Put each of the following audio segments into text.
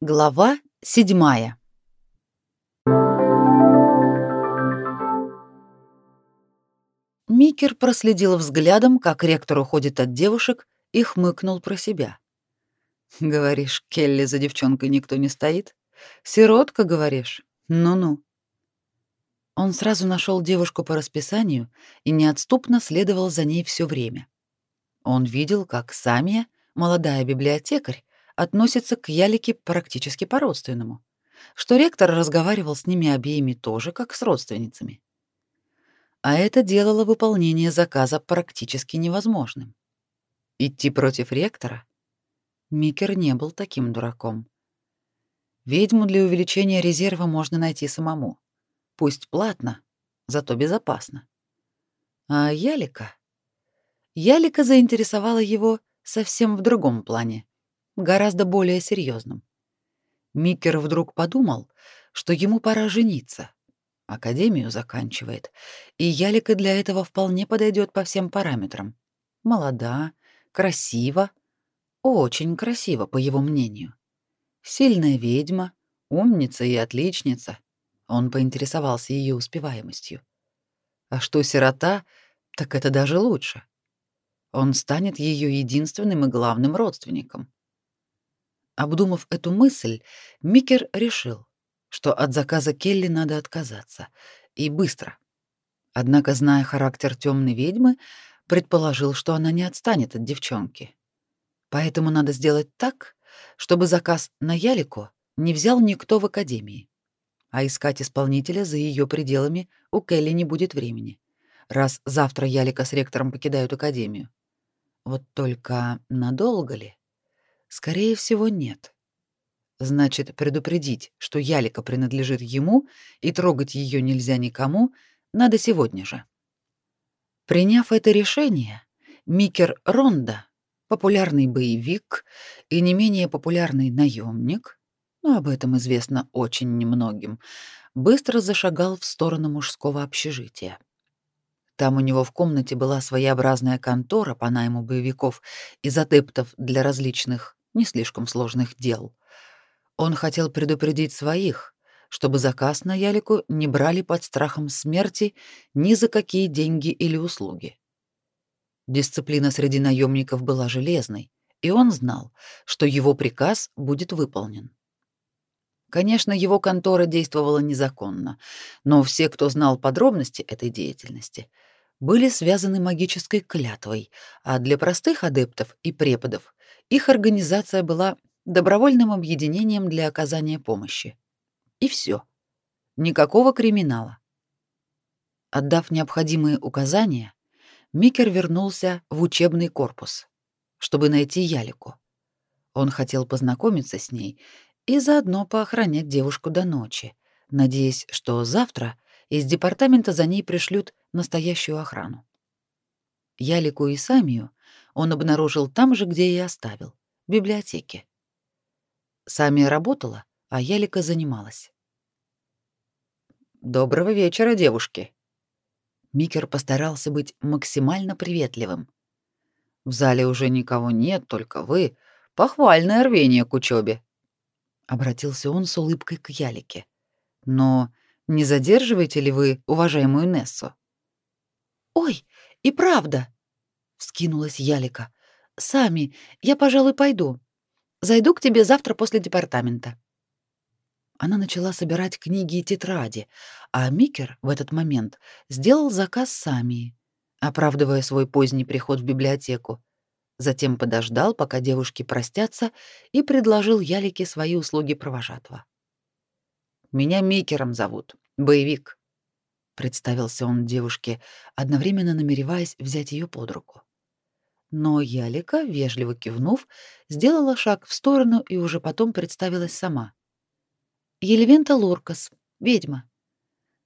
Глава седьмая. Микер проследил взглядом, как ректор уходит от девушек, и хмыкнул про себя. «Говоришь, Келли за девчонкой никто не стоит? Сиротка, говоришь? Ну-ну». Он сразу нашел девушку по расписанию и неотступно следовал за ней все время. Он видел, как Самия, молодая библиотекарь, относится к Ялике практически по-родственному, что ректор разговаривал с ними обеими тоже как с родственницами. А это делало выполнение заказа практически невозможным. Идти против ректора? Микер не был таким дураком. Ведьму для увеличения резерва можно найти самому. Пусть платно, зато безопасно. А Ялика? Ялика заинтересовала его совсем в другом плане гораздо более серьезным. Микер вдруг подумал, что ему пора жениться. Академию заканчивает, и Ялика для этого вполне подойдет по всем параметрам. Молода, красива, очень красива, по его мнению. Сильная ведьма, умница и отличница. Он поинтересовался ее успеваемостью. А что сирота, так это даже лучше. Он станет ее единственным и главным родственником. Обдумав эту мысль, Микер решил, что от заказа Келли надо отказаться, и быстро. Однако, зная характер темной ведьмы, предположил, что она не отстанет от девчонки. Поэтому надо сделать так, чтобы заказ на Ялику не взял никто в академии. А искать исполнителя за ее пределами у Келли не будет времени, раз завтра Ялика с ректором покидают академию. Вот только надолго ли? Скорее всего, нет. Значит, предупредить, что Ялика принадлежит ему и трогать ее нельзя никому, надо сегодня же. Приняв это решение, Микер Ронда, популярный боевик и не менее популярный наемник, но об этом известно очень немногим, быстро зашагал в сторону мужского общежития. Там у него в комнате была своеобразная контора по найму боевиков из адептов для различных не слишком сложных дел. Он хотел предупредить своих, чтобы заказ на Ялику не брали под страхом смерти ни за какие деньги или услуги. Дисциплина среди наемников была железной, и он знал, что его приказ будет выполнен. Конечно, его контора действовала незаконно, но все, кто знал подробности этой деятельности, были связаны магической клятвой, а для простых адептов и преподов их организация была добровольным объединением для оказания помощи. И все. Никакого криминала. Отдав необходимые указания, Микер вернулся в учебный корпус, чтобы найти Ялику. Он хотел познакомиться с ней и заодно поохранять девушку до ночи, надеясь, что завтра из департамента за ней пришлют настоящую охрану. Ялику и Самию он обнаружил там же, где и оставил, в библиотеке. Самия работала, а Ялика занималась. «Доброго вечера, девушки!» Микер постарался быть максимально приветливым. «В зале уже никого нет, только вы. Похвальное рвение к учебе!» Обратился он с улыбкой к Ялике. «Но не задерживаете ли вы уважаемую Нессу?» «Ой, и правда!» Вскинулась Ялика. Сами, я, пожалуй, пойду. Зайду к тебе завтра после департамента. Она начала собирать книги и тетради, а Микер в этот момент сделал заказ Сами, оправдывая свой поздний приход в библиотеку. Затем подождал, пока девушки простятся, и предложил Ялике свои услуги провожатого. «Меня Микером зовут, боевик», — представился он девушке, одновременно намереваясь взять ее под руку. Но Ялика, вежливо кивнув, сделала шаг в сторону и уже потом представилась сама. «Елевента Луркас, ведьма.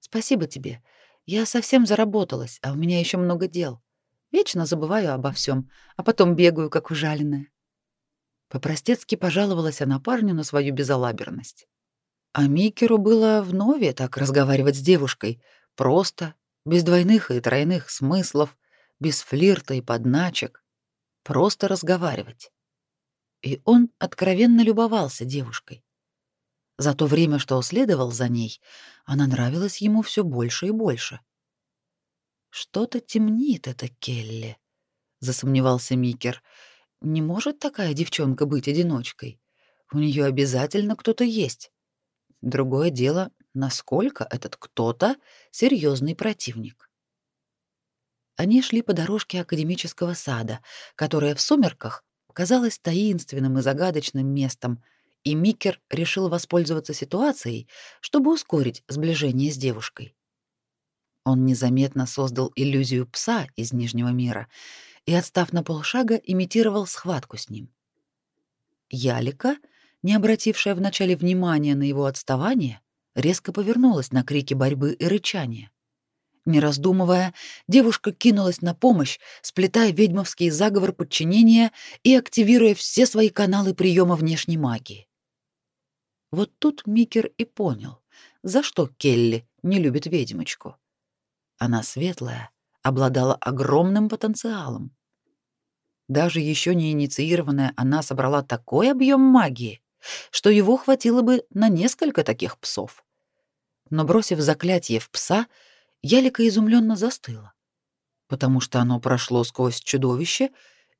Спасибо тебе. Я совсем заработалась, а у меня еще много дел. Вечно забываю обо всем, а потом бегаю, как ужаленная». По-простецки пожаловалась она парню на свою безалаберность. А Микеру было вновь так разговаривать с девушкой, просто, без двойных и тройных смыслов, без флирта и подначек просто разговаривать. И он откровенно любовался девушкой. За то время, что следовал за ней, она нравилась ему все больше и больше. Что-то темнит это Келли, засомневался Микер. Не может такая девчонка быть одиночкой. У нее обязательно кто-то есть. Другое дело, насколько этот кто-то серьезный противник. Они шли по дорожке академического сада, которая в сумерках казалась таинственным и загадочным местом, и Микер решил воспользоваться ситуацией, чтобы ускорить сближение с девушкой. Он незаметно создал иллюзию пса из Нижнего мира и, отстав на полшага, имитировал схватку с ним. Ялика, не обратившая вначале внимания на его отставание, резко повернулась на крики борьбы и рычания. Не раздумывая, девушка кинулась на помощь, сплетая ведьмовский заговор подчинения и активируя все свои каналы приема внешней магии. Вот тут Микер и понял, за что Келли не любит ведьмочку. Она светлая, обладала огромным потенциалом. Даже еще не инициированная, она собрала такой объем магии, что его хватило бы на несколько таких псов. Но бросив заклятие в пса, Ялика изумленно застыла, потому что оно прошло сквозь чудовище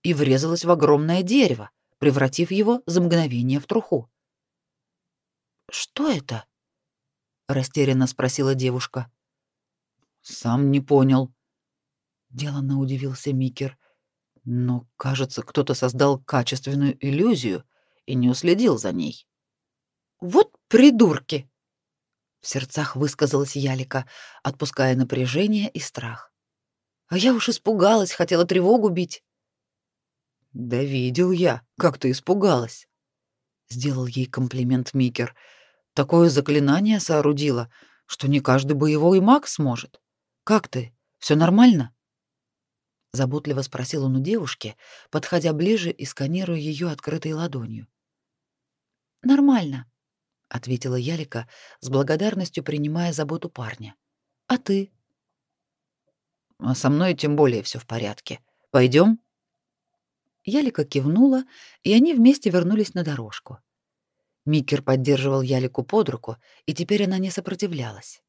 и врезалось в огромное дерево, превратив его за мгновение в труху. Что это? растерянно спросила девушка. Сам не понял. Деланно удивился Микер. Но, кажется, кто-то создал качественную иллюзию и не уследил за ней. Вот придурки, в сердцах высказалась Ялика, отпуская напряжение и страх. А я уж испугалась, хотела тревогу бить. Да видел я, как ты испугалась. Сделал ей комплимент Микер. Такое заклинание соорудила, что не каждый боевой маг сможет. Как ты? Все нормально? Заботливо спросил он у девушки, подходя ближе и сканируя ее открытой ладонью. Нормально, ответила Ялика, с благодарностью принимая заботу парня. А ты? А со мной тем более все в порядке. Пойдем? Ялика кивнула, и они вместе вернулись на дорожку. Микер поддерживал Ялику под руку, и теперь она не сопротивлялась.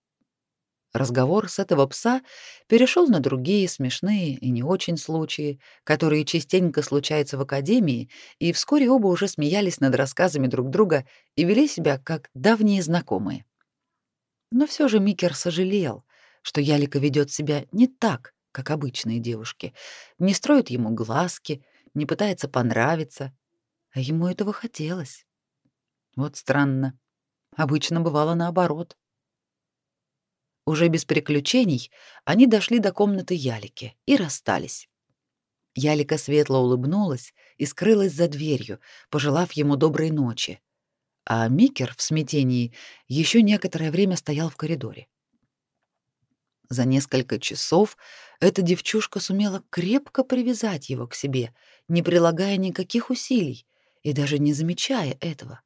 Разговор с этого пса перешел на другие смешные и не очень случаи, которые частенько случаются в академии, и вскоре оба уже смеялись над рассказами друг друга и вели себя как давние знакомые. Но все же Микер сожалел, что Ялика ведет себя не так, как обычные девушки, не строит ему глазки, не пытается понравиться, а ему этого хотелось. Вот странно. Обычно бывало наоборот. Уже без приключений они дошли до комнаты Ялики и расстались. Ялика светло улыбнулась и скрылась за дверью, пожелав ему доброй ночи. А Микер в смятении еще некоторое время стоял в коридоре. За несколько часов эта девчушка сумела крепко привязать его к себе, не прилагая никаких усилий и даже не замечая этого.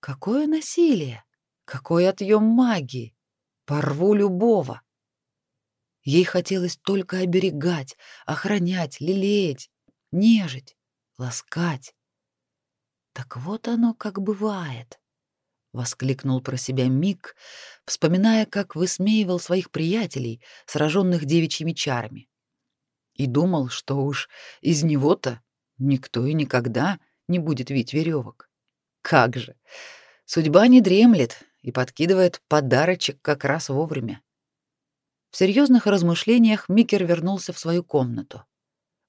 Какое насилие! Какой отъем магии! Порву любого. Ей хотелось только оберегать, охранять, лелеять, нежить, ласкать. Так вот оно как бывает, воскликнул про себя Мик, вспоминая, как высмеивал своих приятелей, сраженных девичьими чарами. И думал, что уж из него-то никто и никогда не будет вить веревок. Как же! Судьба не дремлет, и подкидывает подарочек как раз вовремя. В серьезных размышлениях Микер вернулся в свою комнату.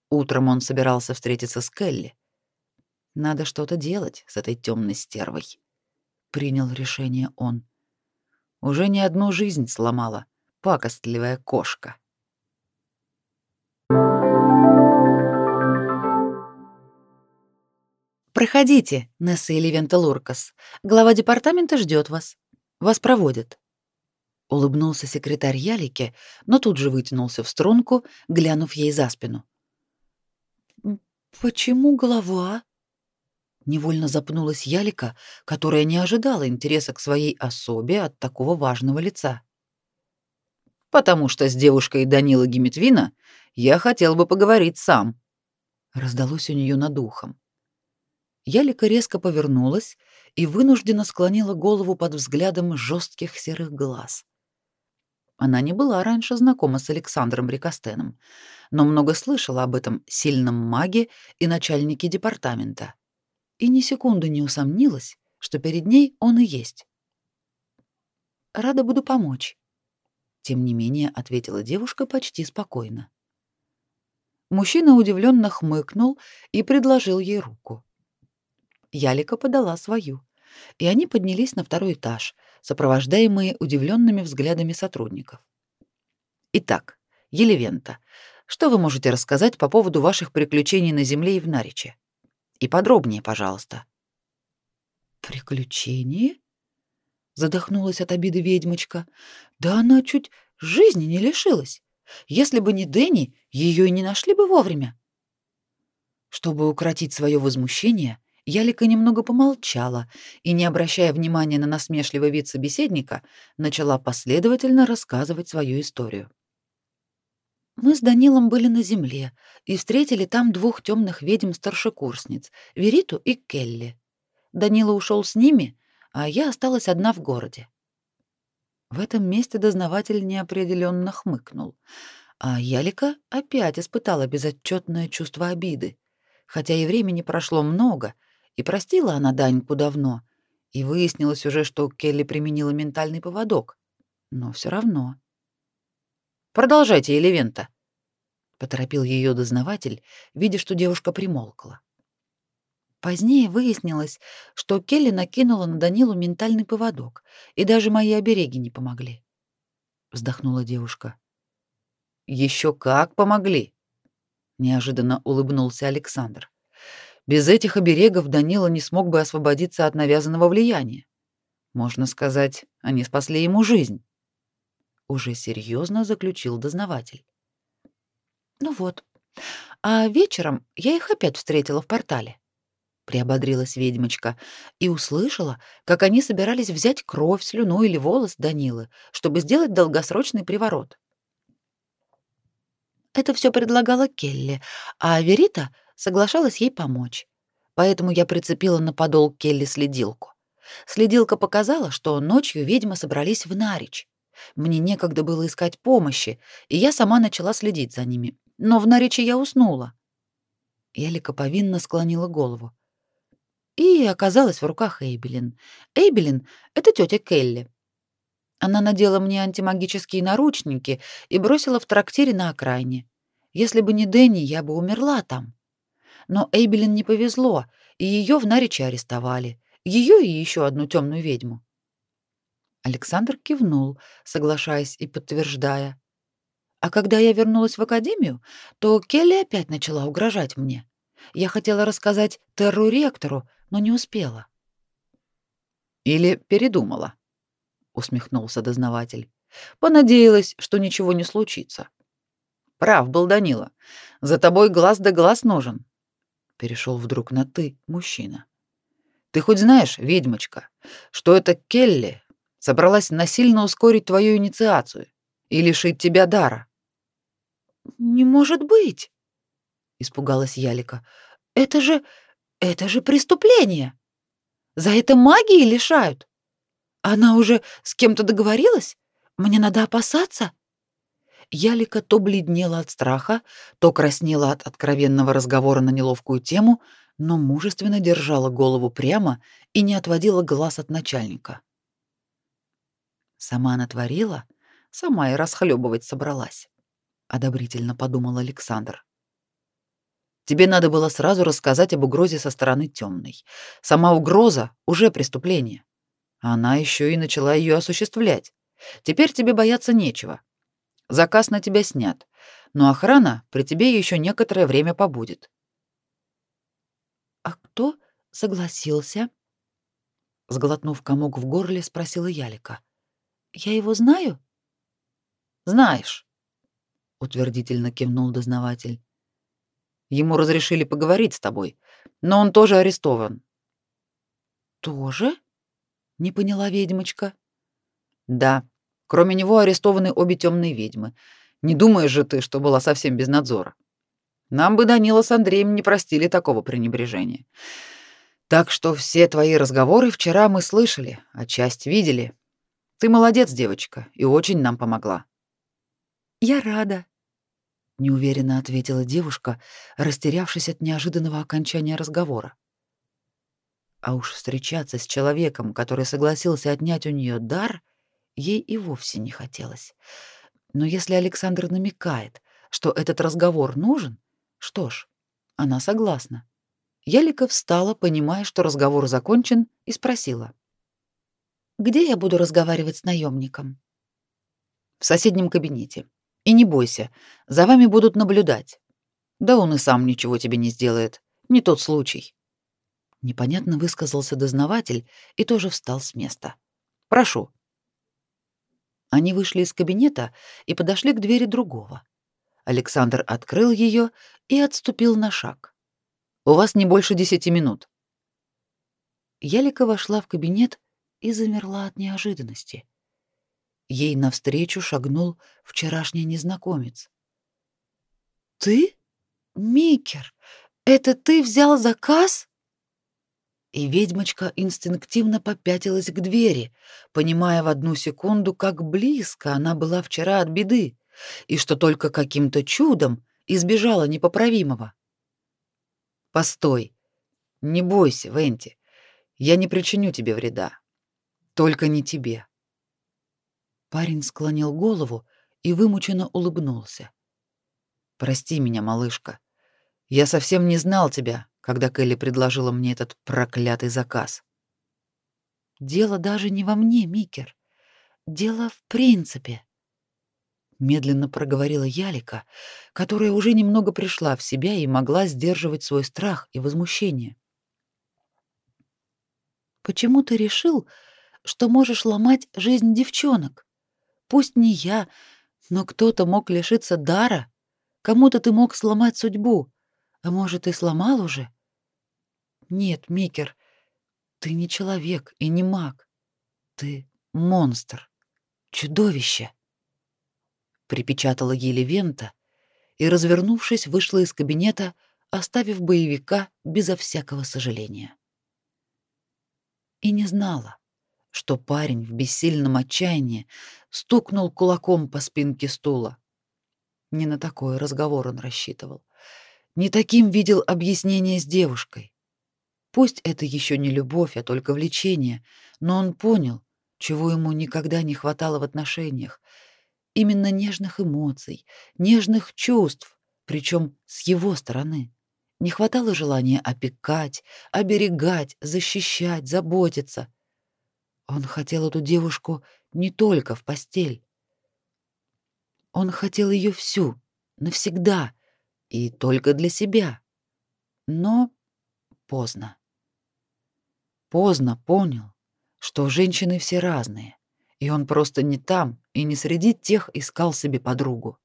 Утром он собирался встретиться с Келли. Надо что-то делать с этой темной стервой. Принял решение он. Уже не одну жизнь сломала пакостливая кошка. Проходите, Несса Эливента Луркас. Глава департамента ждет вас. Вас проводят. Улыбнулся секретарь Ялики, но тут же вытянулся в струнку, глянув ей за спину. Почему голова? Невольно запнулась Ялика, которая не ожидала интереса к своей особе от такого важного лица. Потому что с девушкой Данила Гиметвина я хотел бы поговорить сам. Раздалось у нее над ухом. Ялика резко повернулась и вынужденно склонила голову под взглядом жестких серых глаз. Она не была раньше знакома с Александром Рикостеном, но много слышала об этом сильном маге и начальнике департамента. И ни секунды не усомнилась, что перед ней он и есть. «Рада буду помочь», — тем не менее ответила девушка почти спокойно. Мужчина удивленно хмыкнул и предложил ей руку. Ялика подала свою, и они поднялись на второй этаж, сопровождаемые удивленными взглядами сотрудников. Итак, Елевента, что вы можете рассказать по поводу ваших приключений на земле и в Нариче? И подробнее, пожалуйста. Приключения? Задохнулась от обиды ведьмочка. Да она чуть жизни не лишилась. Если бы не Дени, ее и не нашли бы вовремя. Чтобы укротить свое возмущение, Ялика немного помолчала и, не обращая внимания на насмешливый вид собеседника, начала последовательно рассказывать свою историю. Мы с Данилом были на земле и встретили там двух темных ведьм-старшекурсниц, Вериту и Келли. Данила ушел с ними, а я осталась одна в городе. В этом месте дознаватель неопределенно хмыкнул, а Ялика опять испытала безотчетное чувство обиды, хотя и времени прошло много — и простила она Даньку давно, и выяснилось уже, что Келли применила ментальный поводок. Но все равно. Продолжайте, Елевента, поторопил ее дознаватель, видя, что девушка примолкла. Позднее выяснилось, что Келли накинула на Данилу ментальный поводок, и даже мои обереги не помогли. Вздохнула девушка. Еще как помогли, неожиданно улыбнулся Александр. Без этих оберегов Данила не смог бы освободиться от навязанного влияния. Можно сказать, они спасли ему жизнь. Уже серьезно заключил дознаватель. Ну вот. А вечером я их опять встретила в портале. Приободрилась ведьмочка и услышала, как они собирались взять кровь, слюну или волос Данилы, чтобы сделать долгосрочный приворот. Это все предлагала Келли, а Верита соглашалась ей помочь. Поэтому я прицепила на подол Келли следилку. Следилка показала, что ночью ведьмы собрались в Нарич. Мне некогда было искать помощи, и я сама начала следить за ними. Но в Нариче я уснула. Элика повинно склонила голову. И оказалась в руках Эйбелин. Эйбелин — это тетя Келли. Она надела мне антимагические наручники и бросила в трактире на окраине. Если бы не Дэнни, я бы умерла там. Но Эйбелин не повезло, и ее в Нариче арестовали. Ее и еще одну темную ведьму. Александр кивнул, соглашаясь и подтверждая. А когда я вернулась в академию, то Келли опять начала угрожать мне. Я хотела рассказать Терру ректору, но не успела. Или передумала, усмехнулся дознаватель. Понадеялась, что ничего не случится. Прав был Данила. За тобой глаз да глаз нужен перешел вдруг на ты, мужчина. Ты хоть знаешь, ведьмочка, что это Келли собралась насильно ускорить твою инициацию и лишить тебя дара? Не может быть, испугалась Ялика. Это же это же преступление. За это магии лишают. Она уже с кем-то договорилась? Мне надо опасаться? Ялика то бледнела от страха, то краснела от откровенного разговора на неловкую тему, но мужественно держала голову прямо и не отводила глаз от начальника. Сама натворила, сама и расхлебывать собралась, одобрительно подумал Александр. Тебе надо было сразу рассказать об угрозе со стороны темной. Сама угроза уже преступление. Она еще и начала ее осуществлять. Теперь тебе бояться нечего. Заказ на тебя снят, но охрана при тебе еще некоторое время побудет. А кто согласился? Сглотнув комок в горле, спросила Ялика. Я его знаю? Знаешь, утвердительно кивнул дознаватель. Ему разрешили поговорить с тобой, но он тоже арестован. Тоже? Не поняла ведьмочка. Да, Кроме него арестованы обе темные ведьмы. Не думаешь же ты, что была совсем без надзора? Нам бы Данила с Андреем не простили такого пренебрежения. Так что все твои разговоры вчера мы слышали, а часть видели. Ты молодец, девочка, и очень нам помогла. Я рада, неуверенно ответила девушка, растерявшись от неожиданного окончания разговора. А уж встречаться с человеком, который согласился отнять у нее дар, ей и вовсе не хотелось. Но если Александр намекает, что этот разговор нужен, что ж, она согласна. Ялика встала, понимая, что разговор закончен, и спросила: "Где я буду разговаривать с наемником? В соседнем кабинете. И не бойся, за вами будут наблюдать. Да он и сам ничего тебе не сделает. Не тот случай. Непонятно высказался дознаватель и тоже встал с места. Прошу. Они вышли из кабинета и подошли к двери другого. Александр открыл ее и отступил на шаг. У вас не больше десяти минут. Ялика вошла в кабинет и замерла от неожиданности. Ей навстречу шагнул вчерашний незнакомец. «Ты? Микер, это ты взял заказ?» И ведьмочка инстинктивно попятилась к двери, понимая в одну секунду, как близко она была вчера от беды, и что только каким-то чудом избежала непоправимого. «Постой. Не бойся, Венти. Я не причиню тебе вреда. Только не тебе. Парень склонил голову и вымученно улыбнулся. Прости меня, малышка. Я совсем не знал тебя, когда Келли предложила мне этот проклятый заказ. Дело даже не во мне, Микер. Дело в принципе. Медленно проговорила Ялика, которая уже немного пришла в себя и могла сдерживать свой страх и возмущение. Почему ты решил, что можешь ломать жизнь девчонок? Пусть не я, но кто-то мог лишиться дара, кому-то ты мог сломать судьбу, а может, и сломал уже? Нет, Микер, ты не человек и не маг. Ты монстр, чудовище. Припечатала Елевента и, развернувшись, вышла из кабинета, оставив боевика безо всякого сожаления. И не знала, что парень в бессильном отчаянии стукнул кулаком по спинке стула. Не на такой разговор он рассчитывал. Не таким видел объяснение с девушкой. Пусть это еще не любовь, а только влечение, но он понял, чего ему никогда не хватало в отношениях. Именно нежных эмоций, нежных чувств, причем с его стороны. Не хватало желания опекать, оберегать, защищать, заботиться — он хотел эту девушку не только в постель. Он хотел ее всю, навсегда и только для себя. Но поздно. Поздно понял, что женщины все разные, и он просто не там и не среди тех искал себе подругу.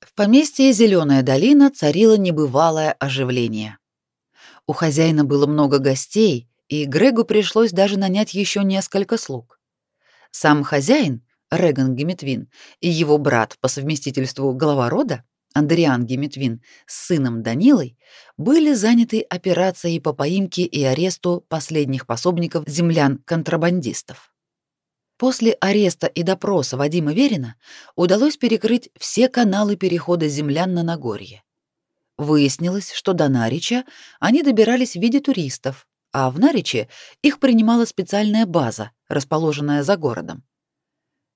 В поместье Зеленая долина царило небывалое оживление. У хозяина было много гостей, и Грегу пришлось даже нанять еще несколько слуг. Сам хозяин, Реган Геметвин, и его брат по совместительству глава рода, Андриан Геметвин, с сыном Данилой, были заняты операцией по поимке и аресту последних пособников землян-контрабандистов. После ареста и допроса Вадима Верина удалось перекрыть все каналы перехода землян на Нагорье. Выяснилось, что до Нарича они добирались в виде туристов, а в Нариче их принимала специальная база, расположенная за городом.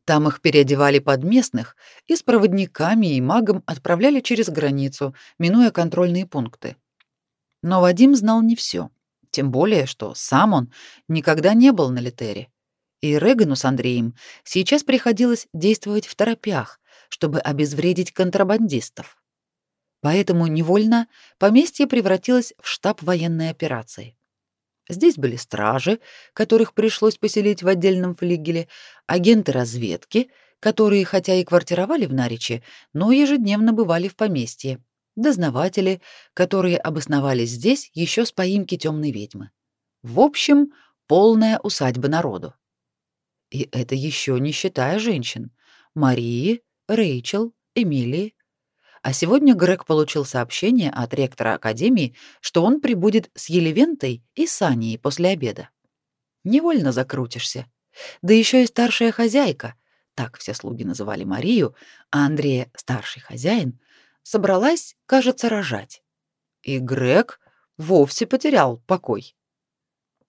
Там их переодевали под местных и с проводниками и магом отправляли через границу, минуя контрольные пункты. Но Вадим знал не все, тем более, что сам он никогда не был на Литере и Регану с Андреем сейчас приходилось действовать в торопях, чтобы обезвредить контрабандистов. Поэтому невольно поместье превратилось в штаб военной операции. Здесь были стражи, которых пришлось поселить в отдельном флигеле, агенты разведки, которые хотя и квартировали в Нариче, но ежедневно бывали в поместье, дознаватели, которые обосновались здесь еще с поимки темной ведьмы. В общем, полная усадьба народу. И это еще не считая женщин. Марии, Рэйчел, Эмилии. А сегодня Грег получил сообщение от ректора академии, что он прибудет с Елевентой и Саней после обеда. Невольно закрутишься. Да еще и старшая хозяйка, так все слуги называли Марию, а Андрея старший хозяин, собралась, кажется, рожать. И Грег вовсе потерял покой.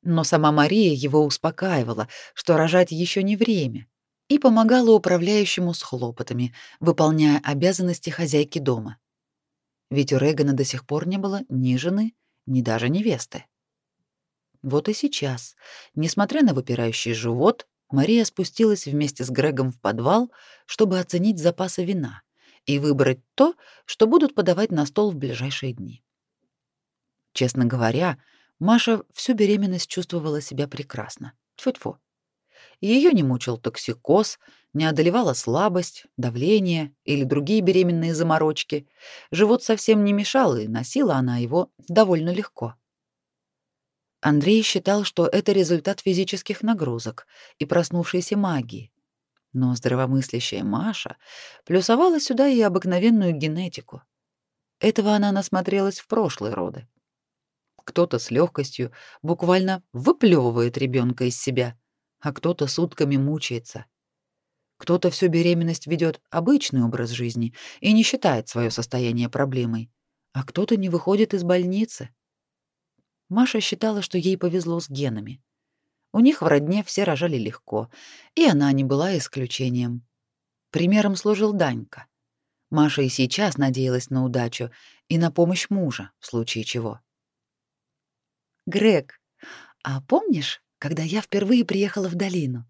Но сама Мария его успокаивала, что рожать еще не время, и помогала управляющему с хлопотами, выполняя обязанности хозяйки дома. Ведь у Регана до сих пор не было ни жены, ни даже невесты. Вот и сейчас, несмотря на выпирающий живот, Мария спустилась вместе с Грегом в подвал, чтобы оценить запасы вина и выбрать то, что будут подавать на стол в ближайшие дни. Честно говоря, Маша всю беременность чувствовала себя прекрасно. Тьфу-тьфу. Ее не мучил токсикоз, не одолевала слабость, давление или другие беременные заморочки. Живот совсем не мешал, и носила она его довольно легко. Андрей считал, что это результат физических нагрузок и проснувшейся магии. Но здравомыслящая Маша плюсовала сюда и обыкновенную генетику. Этого она насмотрелась в прошлые роды. Кто-то с легкостью буквально выплевывает ребенка из себя, а кто-то сутками мучается. Кто-то всю беременность ведет обычный образ жизни и не считает свое состояние проблемой, а кто-то не выходит из больницы. Маша считала, что ей повезло с генами. У них в родне все рожали легко, и она не была исключением. Примером служил Данька. Маша и сейчас надеялась на удачу и на помощь мужа в случае чего. Грег, а помнишь, когда я впервые приехала в долину?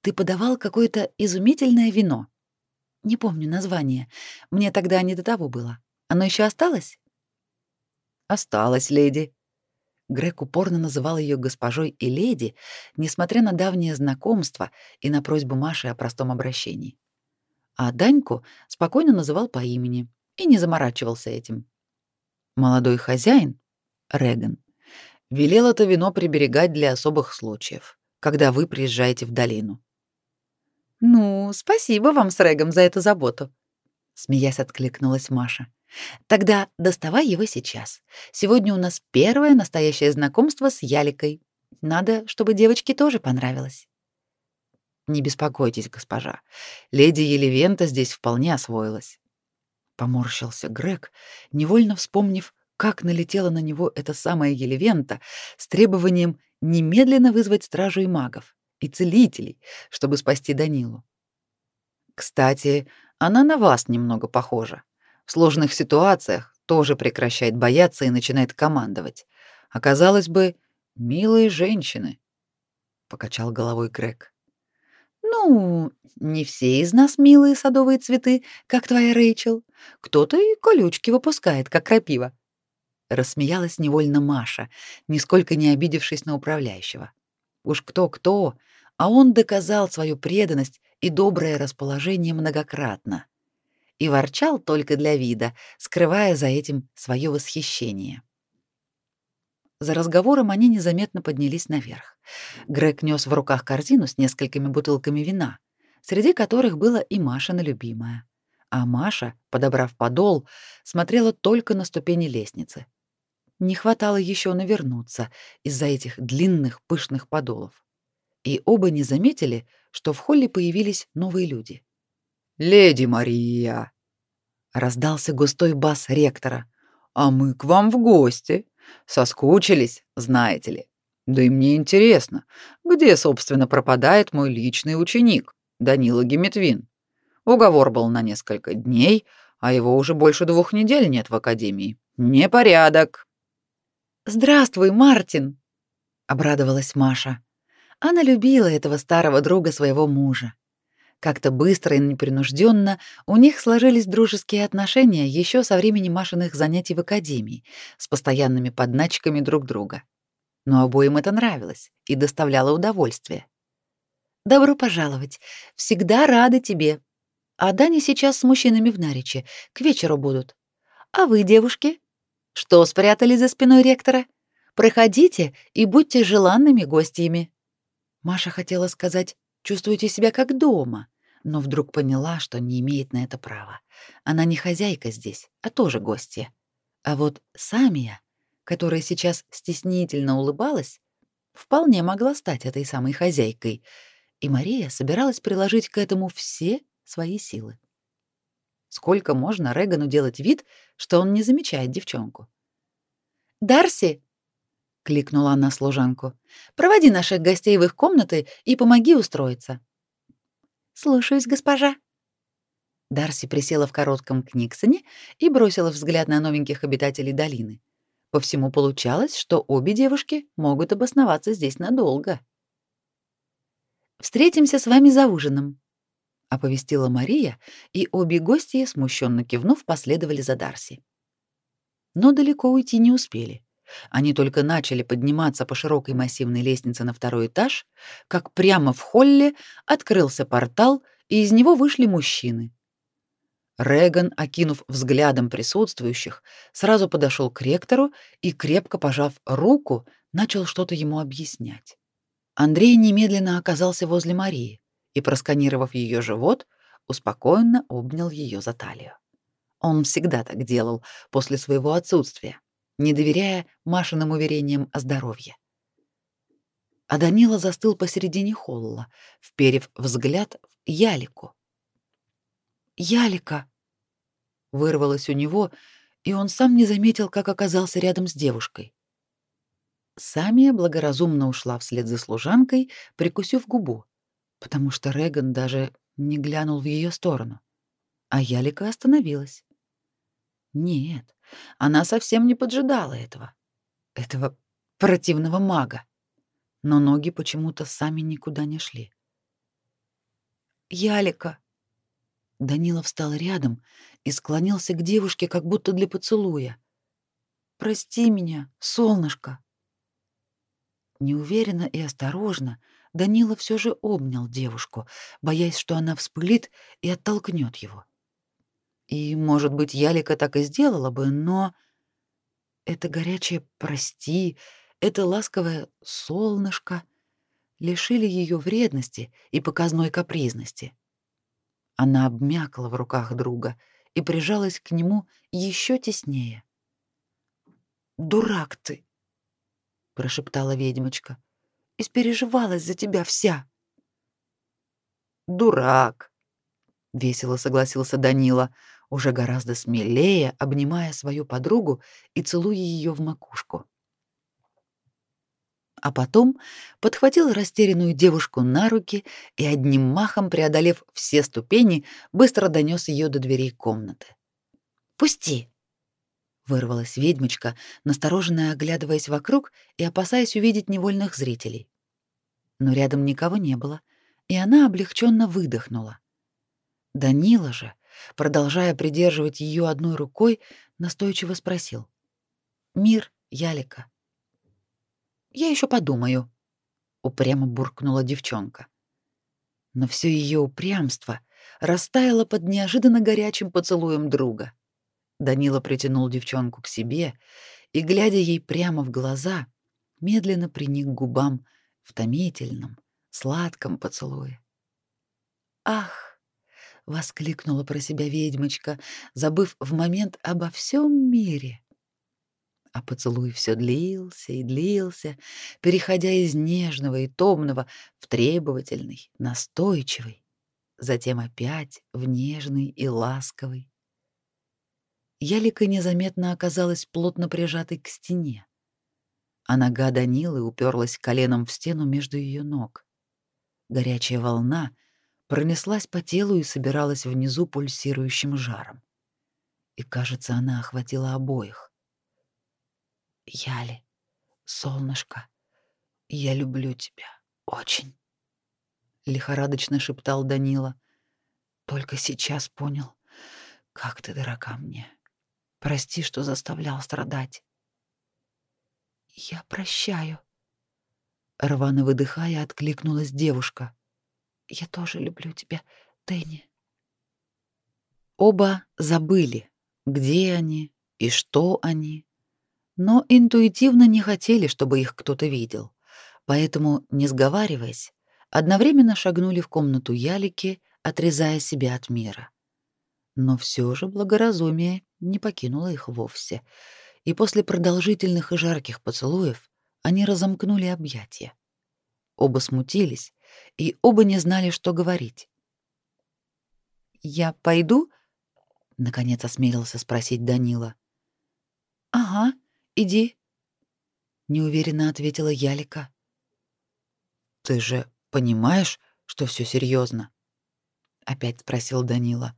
Ты подавал какое-то изумительное вино. Не помню название. Мне тогда не до того было. Оно еще осталось? Осталось, леди. Грег упорно называл ее госпожой и леди, несмотря на давнее знакомство и на просьбу Маши о простом обращении. А Даньку спокойно называл по имени и не заморачивался этим. Молодой хозяин, Реган, Велел это вино приберегать для особых случаев, когда вы приезжаете в долину. Ну, спасибо вам с Регом за эту заботу, смеясь откликнулась Маша. Тогда доставай его сейчас. Сегодня у нас первое настоящее знакомство с Яликой. Надо, чтобы девочке тоже понравилось. Не беспокойтесь, госпожа. Леди Елевента здесь вполне освоилась. Поморщился Грег, невольно вспомнив как налетела на него эта самая Елевента с требованием немедленно вызвать стражу и магов, и целителей, чтобы спасти Данилу. Кстати, она на вас немного похожа. В сложных ситуациях тоже прекращает бояться и начинает командовать. Оказалось бы, милые женщины, покачал головой Грег. Ну, не все из нас милые садовые цветы, как твоя Рэйчел. Кто-то и колючки выпускает, как крапива. Рассмеялась невольно Маша, нисколько не обидевшись на управляющего. Уж кто-кто, а он доказал свою преданность и доброе расположение многократно. И ворчал только для вида, скрывая за этим свое восхищение. За разговором они незаметно поднялись наверх. Грег нес в руках корзину с несколькими бутылками вина, среди которых было и Машина любимая. А Маша, подобрав подол, смотрела только на ступени лестницы, не хватало еще навернуться из-за этих длинных пышных подолов. И оба не заметили, что в холле появились новые люди. «Леди Мария!» — раздался густой бас ректора. «А мы к вам в гости. Соскучились, знаете ли. Да и мне интересно, где, собственно, пропадает мой личный ученик, Данила Геметвин. Уговор был на несколько дней, а его уже больше двух недель нет в академии. Непорядок!» «Здравствуй, Мартин!» — обрадовалась Маша. Она любила этого старого друга своего мужа. Как-то быстро и непринужденно у них сложились дружеские отношения еще со времени Машиных занятий в академии с постоянными подначками друг друга. Но обоим это нравилось и доставляло удовольствие. «Добро пожаловать. Всегда рады тебе. А Дани сейчас с мужчинами в Нариче. К вечеру будут. А вы, девушки?» Что спрятали за спиной ректора? Проходите и будьте желанными гостями. Маша хотела сказать: "Чувствуйте себя как дома", но вдруг поняла, что не имеет на это права. Она не хозяйка здесь, а тоже гостья. А вот Самия, которая сейчас стеснительно улыбалась, вполне могла стать этой самой хозяйкой, и Мария собиралась приложить к этому все свои силы. Сколько можно Регану делать вид, что он не замечает девчонку? «Дарси!» — кликнула она служанку. «Проводи наших гостей в их комнаты и помоги устроиться». «Слушаюсь, госпожа». Дарси присела в коротком книгсоне и бросила взгляд на новеньких обитателей долины. По всему получалось, что обе девушки могут обосноваться здесь надолго. «Встретимся с вами за ужином», — оповестила Мария, и обе гости, смущенно кивнув, последовали за Дарси. Но далеко уйти не успели. Они только начали подниматься по широкой массивной лестнице на второй этаж, как прямо в холле открылся портал, и из него вышли мужчины. Реган, окинув взглядом присутствующих, сразу подошел к ректору и, крепко пожав руку, начал что-то ему объяснять. Андрей немедленно оказался возле Марии и, просканировав ее живот, успокоенно обнял ее за талию. Он всегда так делал после своего отсутствия, не доверяя Машиным уверениям о здоровье. А Данила застыл посередине холла, вперев взгляд в Ялику. «Ялика!» Вырвалось у него, и он сам не заметил, как оказался рядом с девушкой. Самия благоразумно ушла вслед за служанкой, прикусив губу, потому что Реган даже не глянул в ее сторону. А Ялика остановилась. Нет, она совсем не поджидала этого. Этого противного мага. Но ноги почему-то сами никуда не шли. «Ялика!» Данила встал рядом и склонился к девушке, как будто для поцелуя. «Прости меня, солнышко!» Неуверенно и осторожно Данила все же обнял девушку, боясь, что она вспылит и оттолкнет его. И, может быть, Ялика так и сделала бы, но это горячее «прости», это ласковое «солнышко» лишили ее вредности и показной капризности. Она обмякла в руках друга и прижалась к нему еще теснее. «Дурак ты!» прошептала ведьмочка. Испереживалась за тебя вся. Дурак, весело согласился Данила, уже гораздо смелее обнимая свою подругу и целуя ее в макушку. А потом подхватил растерянную девушку на руки и одним махом, преодолев все ступени, быстро донес ее до дверей комнаты. «Пусти!» Вырвалась ведьмочка, настороженно оглядываясь вокруг и опасаясь увидеть невольных зрителей. Но рядом никого не было, и она облегченно выдохнула. Данила же, продолжая придерживать ее одной рукой, настойчиво спросил: "Мир, Ялика?" "Я еще подумаю", упрямо буркнула девчонка. Но все ее упрямство растаяло под неожиданно горячим поцелуем друга. Данила притянул девчонку к себе и, глядя ей прямо в глаза, медленно приник к губам в томительном, сладком поцелуе. «Ах!» — воскликнула про себя ведьмочка, забыв в момент обо всем мире. А поцелуй все длился и длился, переходя из нежного и томного в требовательный, настойчивый, затем опять в нежный и ласковый. Ялика незаметно оказалась плотно прижатой к стене, а нога Данилы уперлась коленом в стену между ее ног. Горячая волна пронеслась по телу и собиралась внизу пульсирующим жаром. И, кажется, она охватила обоих. «Яли, солнышко, я люблю тебя очень», — лихорадочно шептал Данила. «Только сейчас понял, как ты дорога мне». Прости, что заставлял страдать. Я прощаю. Рвано выдыхая, откликнулась девушка. Я тоже люблю тебя, Тенни. Оба забыли, где они и что они, но интуитивно не хотели, чтобы их кто-то видел. Поэтому, не сговариваясь, одновременно шагнули в комнату Ялики, отрезая себя от мира. Но все же благоразумие не покинуло их вовсе, и после продолжительных и жарких поцелуев они разомкнули объятия. Оба смутились, и оба не знали, что говорить. «Я пойду?» — наконец осмелился спросить Данила. «Ага, иди», — неуверенно ответила Ялика. «Ты же понимаешь, что все серьезно? опять спросил Данила.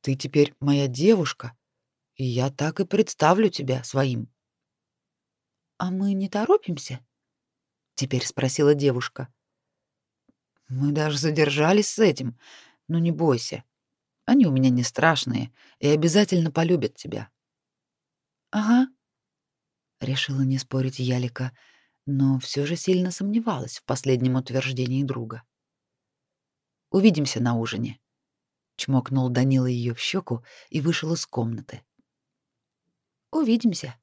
«Ты теперь моя девушка, и я так и представлю тебя своим». «А мы не торопимся?» — теперь спросила девушка. «Мы даже задержались с этим, но не бойся. Они у меня не страшные и обязательно полюбят тебя». «Ага», — решила не спорить Ялика, но все же сильно сомневалась в последнем утверждении друга. «Увидимся на ужине», — чмокнул Данила ее в щеку и вышел из комнаты. «Увидимся»,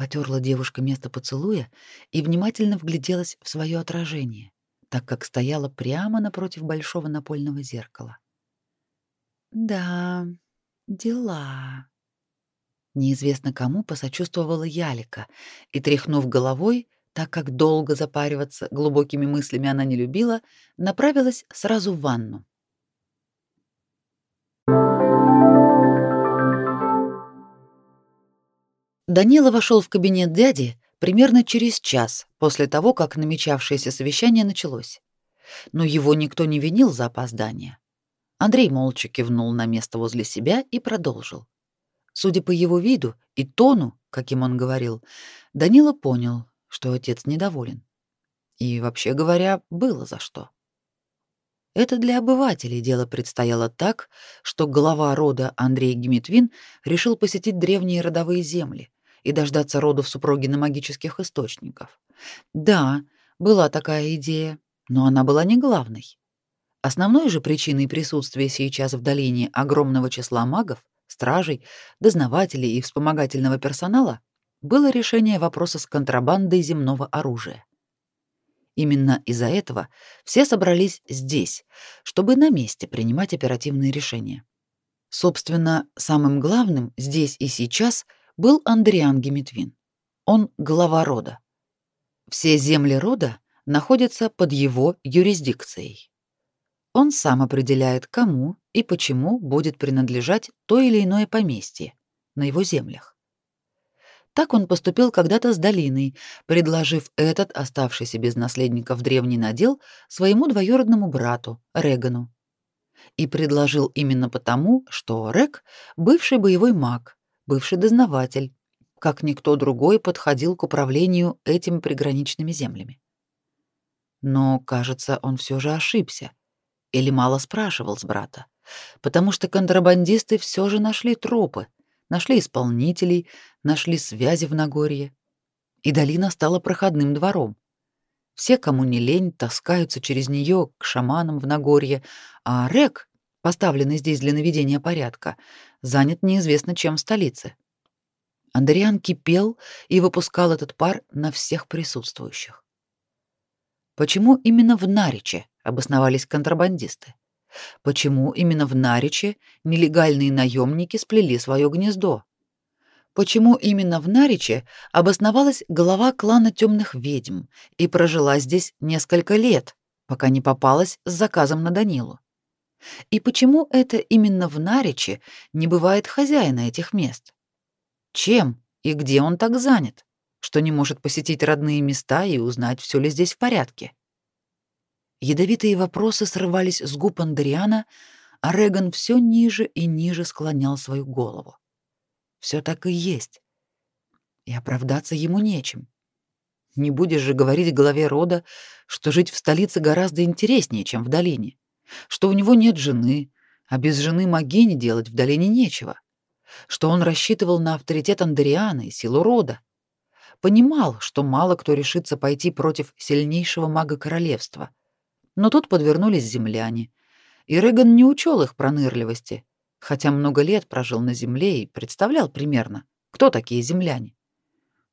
Потерла девушка место поцелуя и внимательно вгляделась в свое отражение, так как стояла прямо напротив большого напольного зеркала. Да, дела. Неизвестно кому посочувствовала Ялика и, тряхнув головой, так как долго запариваться глубокими мыслями она не любила, направилась сразу в ванну. Данила вошел в кабинет дяди примерно через час после того, как намечавшееся совещание началось. Но его никто не винил за опоздание. Андрей молча кивнул на место возле себя и продолжил. Судя по его виду и тону, каким он говорил, Данила понял, что отец недоволен. И, вообще говоря, было за что. Это для обывателей дело предстояло так, что глава рода Андрей Геметвин решил посетить древние родовые земли, и дождаться родов супруги на магических источников. Да, была такая идея, но она была не главной. Основной же причиной присутствия сейчас в долине огромного числа магов, стражей, дознавателей и вспомогательного персонала было решение вопроса с контрабандой земного оружия. Именно из-за этого все собрались здесь, чтобы на месте принимать оперативные решения. Собственно, самым главным здесь и сейчас — был Андриан Геметвин. Он глава рода. Все земли рода находятся под его юрисдикцией. Он сам определяет, кому и почему будет принадлежать то или иное поместье на его землях. Так он поступил когда-то с долиной, предложив этот оставшийся без наследников древний надел своему двоюродному брату Регану. И предложил именно потому, что Рек — бывший боевой маг, бывший дознаватель, как никто другой подходил к управлению этими приграничными землями. Но, кажется, он все же ошибся или мало спрашивал с брата, потому что контрабандисты все же нашли тропы, нашли исполнителей, нашли связи в Нагорье, и долина стала проходным двором. Все, кому не лень, таскаются через нее к шаманам в Нагорье, а Рек, поставленный здесь для наведения порядка, занят неизвестно чем в столице. Андриан кипел и выпускал этот пар на всех присутствующих. Почему именно в Нариче обосновались контрабандисты? Почему именно в Нариче нелегальные наемники сплели свое гнездо? Почему именно в Нариче обосновалась глава клана темных ведьм и прожила здесь несколько лет, пока не попалась с заказом на Данилу? И почему это именно в Нариче не бывает хозяина этих мест? Чем и где он так занят, что не может посетить родные места и узнать, все ли здесь в порядке? Ядовитые вопросы срывались с губ Андриана, а Реган все ниже и ниже склонял свою голову. Все так и есть. И оправдаться ему нечем. Не будешь же говорить главе рода, что жить в столице гораздо интереснее, чем в долине что у него нет жены, а без жены Магини делать в долине нечего, что он рассчитывал на авторитет Андриана и силу рода. Понимал, что мало кто решится пойти против сильнейшего мага королевства. Но тут подвернулись земляне, и Реган не учел их пронырливости, хотя много лет прожил на земле и представлял примерно, кто такие земляне.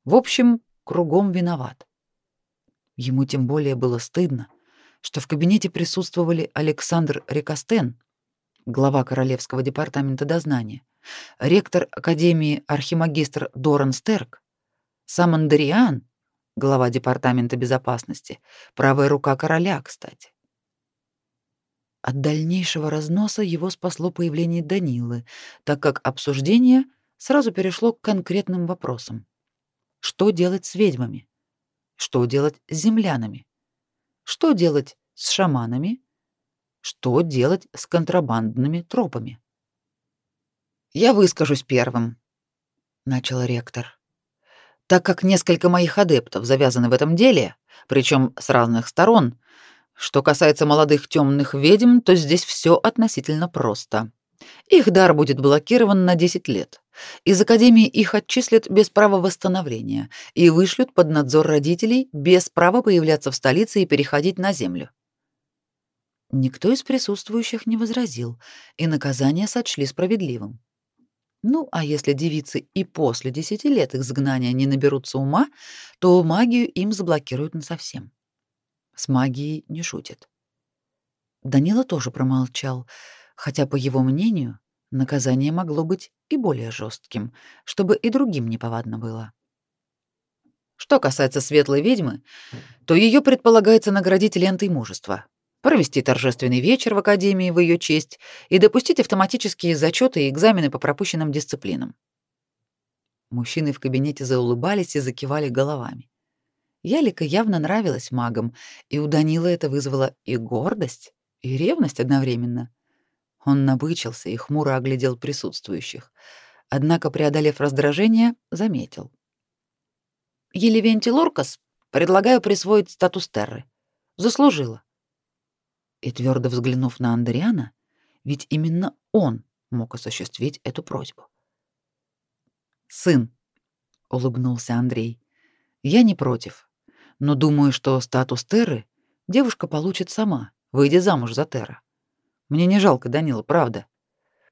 В общем, кругом виноват. Ему тем более было стыдно, что в кабинете присутствовали Александр Рекостен, глава Королевского департамента дознания, ректор Академии архимагистр Доран Стерк, сам Андриан, глава департамента безопасности, правая рука короля, кстати. От дальнейшего разноса его спасло появление Данилы, так как обсуждение сразу перешло к конкретным вопросам. Что делать с ведьмами? Что делать с землянами? Что делать с шаманами? Что делать с контрабандными тропами? Я выскажусь первым, начал ректор. Так как несколько моих адептов завязаны в этом деле, причем с разных сторон, что касается молодых темных ведьм, то здесь все относительно просто. Их дар будет блокирован на 10 лет. Из академии их отчислят без права восстановления и вышлют под надзор родителей без права появляться в столице и переходить на землю. Никто из присутствующих не возразил, и наказание сочли справедливым. Ну, а если девицы и после десяти лет изгнания не наберутся ума, то магию им заблокируют насовсем. С магией не шутят. Данила тоже промолчал, хотя, по его мнению, наказание могло быть и более жестким, чтобы и другим неповадно было. Что касается светлой ведьмы, то ее предполагается наградить лентой мужества, провести торжественный вечер в академии в ее честь и допустить автоматические зачеты и экзамены по пропущенным дисциплинам. Мужчины в кабинете заулыбались и закивали головами. Ялика явно нравилась магам, и у Данила это вызвало и гордость, и ревность одновременно. Он набычился и хмуро оглядел присутствующих, однако, преодолев раздражение, заметил. «Елевенти Лоркас предлагаю присвоить статус Терры. Заслужила». И твердо взглянув на Андриана, ведь именно он мог осуществить эту просьбу. «Сын», — улыбнулся Андрей, — «я не против, но думаю, что статус Терры девушка получит сама, выйдя замуж за Терра. Мне не жалко Данила, правда.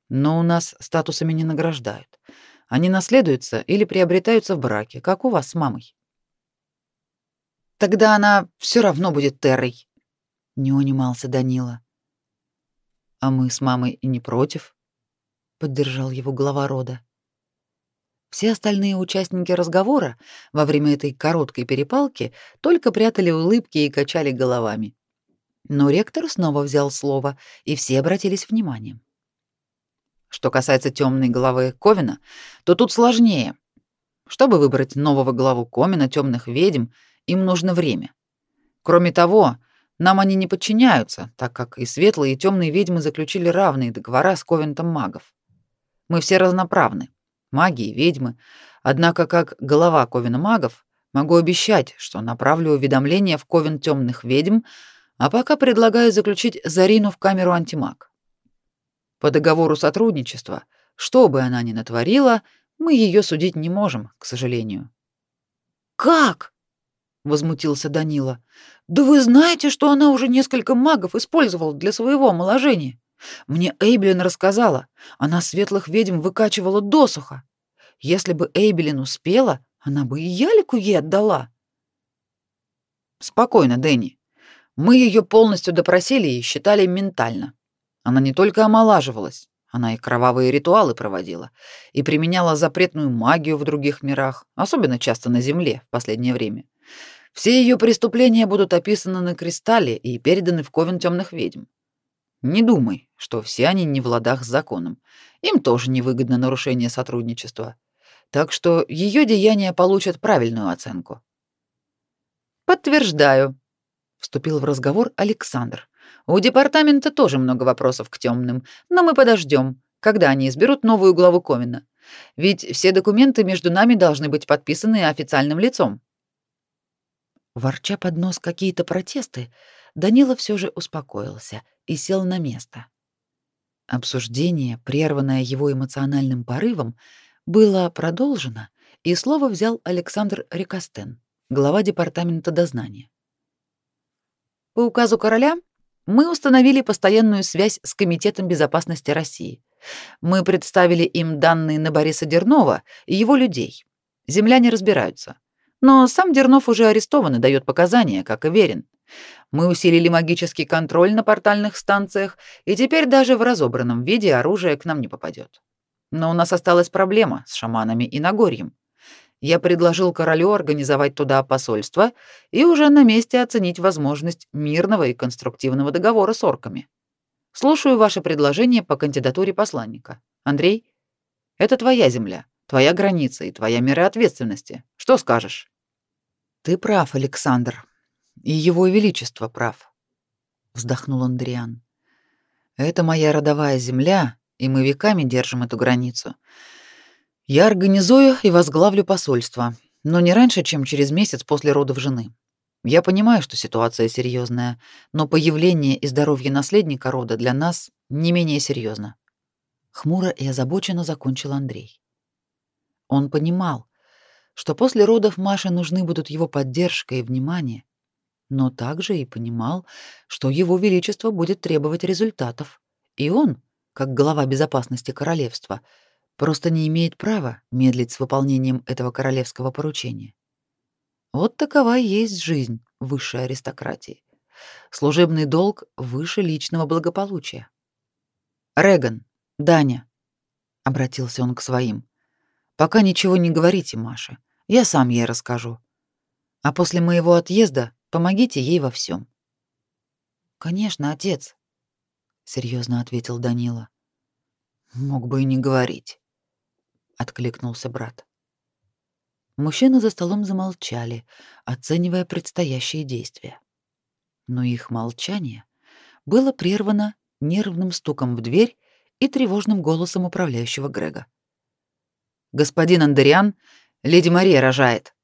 Но у нас статусами не награждают. Они наследуются или приобретаются в браке, как у вас с мамой. Тогда она все равно будет Террой, не унимался Данила. А мы с мамой и не против, поддержал его глава рода. Все остальные участники разговора во время этой короткой перепалки только прятали улыбки и качали головами. Но ректор снова взял слово, и все обратились вниманием. Что касается темной главы Ковина, то тут сложнее. Чтобы выбрать нового главу Комина темных ведьм, им нужно время. Кроме того, нам они не подчиняются, так как и светлые, и темные ведьмы заключили равные договора с Ковентом магов. Мы все разноправны, маги и ведьмы, однако как глава Ковина магов могу обещать, что направлю уведомление в Ковен темных ведьм а пока предлагаю заключить Зарину в камеру антимаг. По договору сотрудничества, что бы она ни натворила, мы ее судить не можем, к сожалению. Как? возмутился Данила. Да вы знаете, что она уже несколько магов использовала для своего омоложения. Мне Эйблин рассказала, она светлых ведьм выкачивала досуха. Если бы Эйблин успела, она бы и ялику ей отдала. Спокойно, Дэнни. Мы ее полностью допросили и считали ментально. Она не только омолаживалась, она и кровавые ритуалы проводила, и применяла запретную магию в других мирах, особенно часто на Земле в последнее время. Все ее преступления будут описаны на кристалле и переданы в Ковен темных ведьм. Не думай, что все они не в ладах с законом. Им тоже невыгодно нарушение сотрудничества. Так что ее деяния получат правильную оценку. Подтверждаю, вступил в разговор Александр. У департамента тоже много вопросов к темным, но мы подождем, когда они изберут новую главу Комина. Ведь все документы между нами должны быть подписаны официальным лицом. Ворча под нос какие-то протесты, Данила все же успокоился и сел на место. Обсуждение, прерванное его эмоциональным порывом, было продолжено, и слово взял Александр Рекостен, глава департамента дознания. По указу короля мы установили постоянную связь с Комитетом безопасности России. Мы представили им данные на Бориса Дернова и его людей. Земляне разбираются. Но сам Дернов уже арестован и дает показания, как и верен. Мы усилили магический контроль на портальных станциях, и теперь даже в разобранном виде оружие к нам не попадет. Но у нас осталась проблема с шаманами и Нагорьем. Я предложил королю организовать туда посольство и уже на месте оценить возможность мирного и конструктивного договора с орками. Слушаю ваше предложение по кандидатуре посланника. Андрей, это твоя земля, твоя граница и твоя мера ответственности. Что скажешь? Ты прав, Александр. И его величество прав, вздохнул Андриан. Это моя родовая земля, и мы веками держим эту границу. Я организую и возглавлю посольство, но не раньше, чем через месяц после родов жены. Я понимаю, что ситуация серьезная, но появление и здоровье наследника рода для нас не менее серьезно. Хмуро и озабоченно закончил Андрей. Он понимал, что после родов Маше нужны будут его поддержка и внимание, но также и понимал, что его величество будет требовать результатов, и он, как глава безопасности королевства, просто не имеет права медлить с выполнением этого королевского поручения. Вот такова и есть жизнь высшей аристократии. Служебный долг выше личного благополучия. Реган, Даня, обратился он к своим. Пока ничего не говорите Маше. Я сам ей расскажу. А после моего отъезда помогите ей во всем. Конечно, отец, серьезно ответил Данила. Мог бы и не говорить, откликнулся брат. Мужчины за столом замолчали, оценивая предстоящие действия. Но их молчание было прервано нервным стуком в дверь и тревожным голосом управляющего Грега. «Господин Андериан, леди Мария рожает».